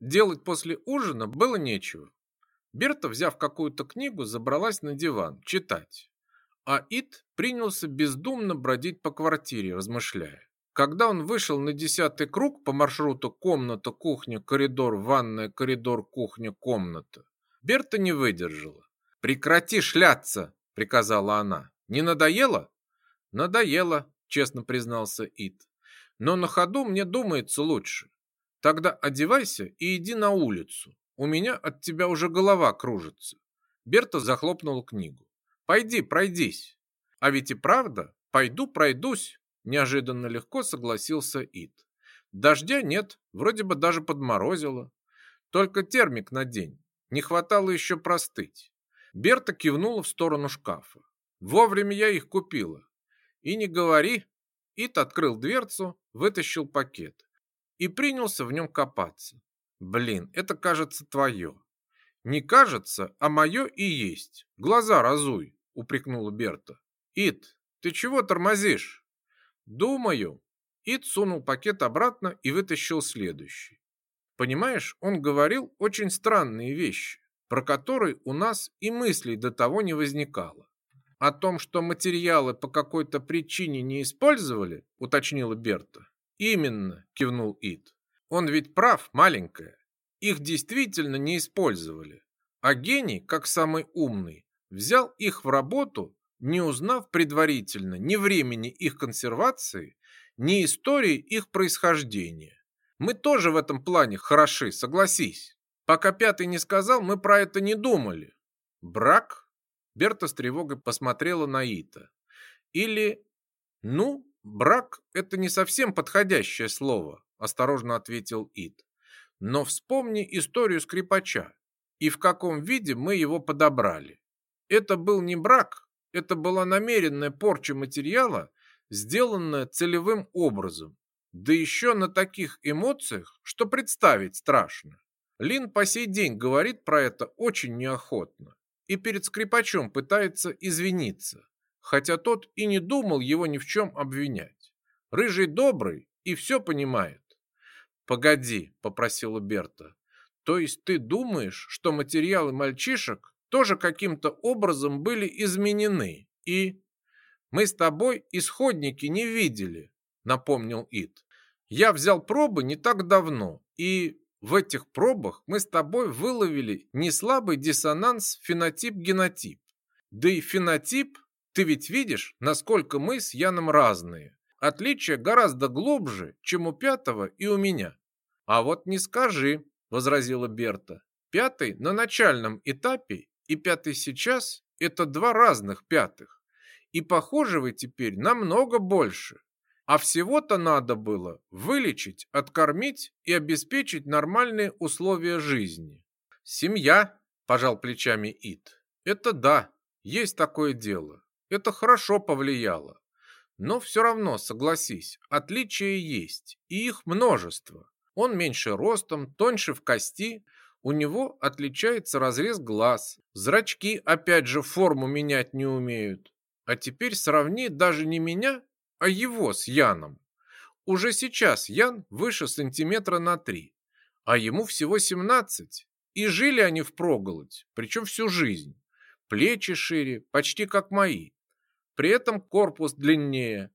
Делать после ужина было нечего. Берта, взяв какую-то книгу, забралась на диван читать. А Ит принялся бездумно бродить по квартире, размышляя. Когда он вышел на десятый круг по маршруту комната, кухня, коридор, ванная, коридор, кухня, комната, Берта не выдержала. «Прекрати шляться!» – приказала она. «Не надоело?» «Надоело», – честно признался Ит. «Но на ходу мне думается лучше. Тогда одевайся и иди на улицу. У меня от тебя уже голова кружится». Берта захлопнула книгу. «Пойди, пройдись». «А ведь и правда, пойду пройдусь», – неожиданно легко согласился Ит. «Дождя нет, вроде бы даже подморозило. Только термик надень, не хватало еще простыть». Берта кивнула в сторону шкафа. «Вовремя я их купила. И не говори». Ит открыл дверцу, вытащил пакет и принялся в нем копаться. Блин, это кажется твое. Не кажется, а мое и есть. Глаза разуй, упрекнула Берта. Ит, ты чего тормозишь? Думаю. Ит сунул пакет обратно и вытащил следующий. Понимаешь, он говорил очень странные вещи, про которые у нас и мыслей до того не возникало. О том, что материалы по какой-то причине не использовали, уточнила Берта. Именно, кивнул Ит. Он ведь прав, маленькая. Их действительно не использовали. А гений, как самый умный, взял их в работу, не узнав предварительно ни времени их консервации, ни истории их происхождения. Мы тоже в этом плане хороши, согласись. Пока пятый не сказал, мы про это не думали. Брак? Берта с тревогой посмотрела на Ита. Или, ну, брак – это не совсем подходящее слово, осторожно ответил Ит. Но вспомни историю скрипача и в каком виде мы его подобрали. Это был не брак, это была намеренная порча материала, сделанная целевым образом, да еще на таких эмоциях, что представить страшно. Лин по сей день говорит про это очень неохотно и перед скрипачом пытается извиниться, хотя тот и не думал его ни в чем обвинять. Рыжий добрый и все понимает. «Погоди», — попросила Берта. «То есть ты думаешь, что материалы мальчишек тоже каким-то образом были изменены и...» «Мы с тобой исходники не видели», — напомнил Ит. «Я взял пробы не так давно, и в этих пробах мы с тобой выловили не слабый диссонанс фенотип-генотип. Да и фенотип, ты ведь видишь, насколько мы с Яном разные. Отличие гораздо глубже, чем у пятого и у меня. А вот не скажи, возразила Берта. Пятый на начальном этапе и пятый сейчас – это два разных пятых. И похожи вы теперь намного больше. А всего-то надо было вылечить, откормить и обеспечить нормальные условия жизни. Семья, пожал плечами Ит. Это да, есть такое дело. Это хорошо повлияло. Но все равно, согласись, отличия есть, и их множество. Он меньше ростом, тоньше в кости, у него отличается разрез глаз, зрачки опять же форму менять не умеют. А теперь сравни даже не меня, а его с Яном. Уже сейчас Ян выше сантиметра на три, а ему всего 17. И жили они впроголодь, причем всю жизнь. Плечи шире, почти как мои. При этом корпус длиннее,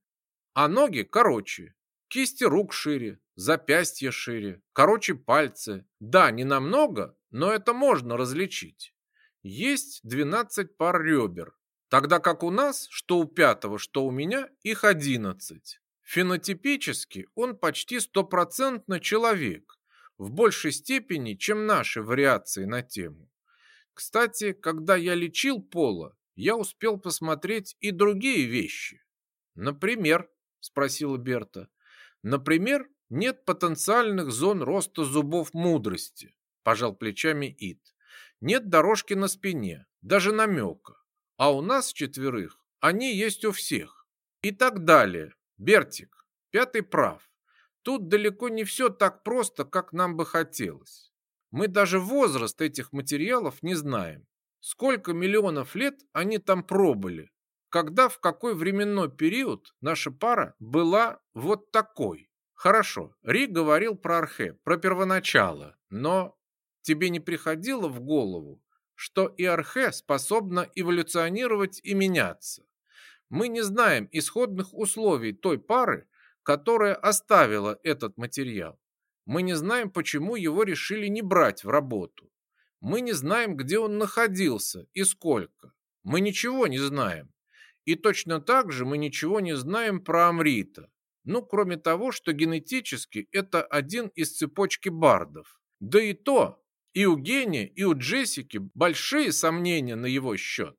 а ноги короче. Кисти рук шире, запястья шире, короче пальцы. Да, не намного, но это можно различить. Есть 12 пар ребер, тогда как у нас, что у пятого, что у меня, их 11. Фенотипически он почти стопроцентно человек, в большей степени, чем наши вариации на тему. Кстати, когда я лечил Пола, я успел посмотреть и другие вещи. Например, спросила Берта. Например, нет потенциальных зон роста зубов мудрости, пожал плечами Ит. Нет дорожки на спине, даже намека. А у нас четверых они есть у всех. И так далее. Бертик, пятый прав. Тут далеко не все так просто, как нам бы хотелось. Мы даже возраст этих материалов не знаем. Сколько миллионов лет они там пробыли? Когда, в какой временной период наша пара была вот такой? Хорошо, Ри говорил про архе, про первоначало, но тебе не приходило в голову, что и архе способна эволюционировать и меняться? Мы не знаем исходных условий той пары, которая оставила этот материал. Мы не знаем, почему его решили не брать в работу. Мы не знаем, где он находился и сколько. Мы ничего не знаем. И точно так же мы ничего не знаем про Амрита. Ну, кроме того, что генетически это один из цепочки бардов. Да и то, и у Гения, и у Джессики большие сомнения на его счет.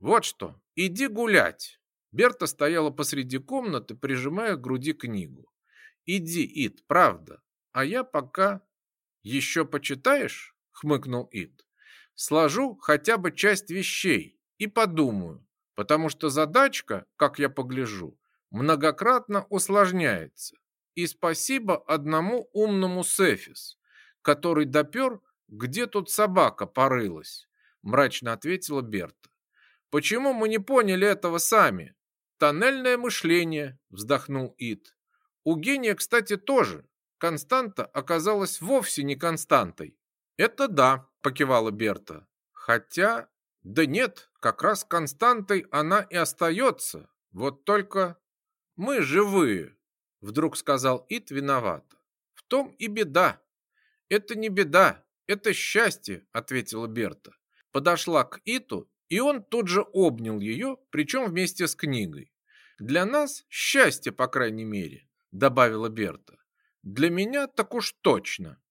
Вот что, иди гулять. Берта стояла посреди комнаты, прижимая к груди книгу. Иди, Ит, правда. А я пока... Еще почитаешь? Хмыкнул Ит. Сложу хотя бы часть вещей и подумаю, потому что задачка, как я погляжу, многократно усложняется. И спасибо одному умному Сефис, который допер, где тут собака порылась, мрачно ответила Берта. Почему мы не поняли этого сами? Тоннельное мышление, вздохнул Ит. У гения, кстати, тоже. Константа оказалась вовсе не константой. Это да, покивала Берта. Хотя, да нет, как раз константой она и остается. Вот только мы живые, вдруг сказал Ит виновато. В том и беда. Это не беда, это счастье, ответила Берта. Подошла к Иту, и он тут же обнял ее, причем вместе с книгой. Для нас счастье, по крайней мере, добавила Берта. Для меня так уж точно.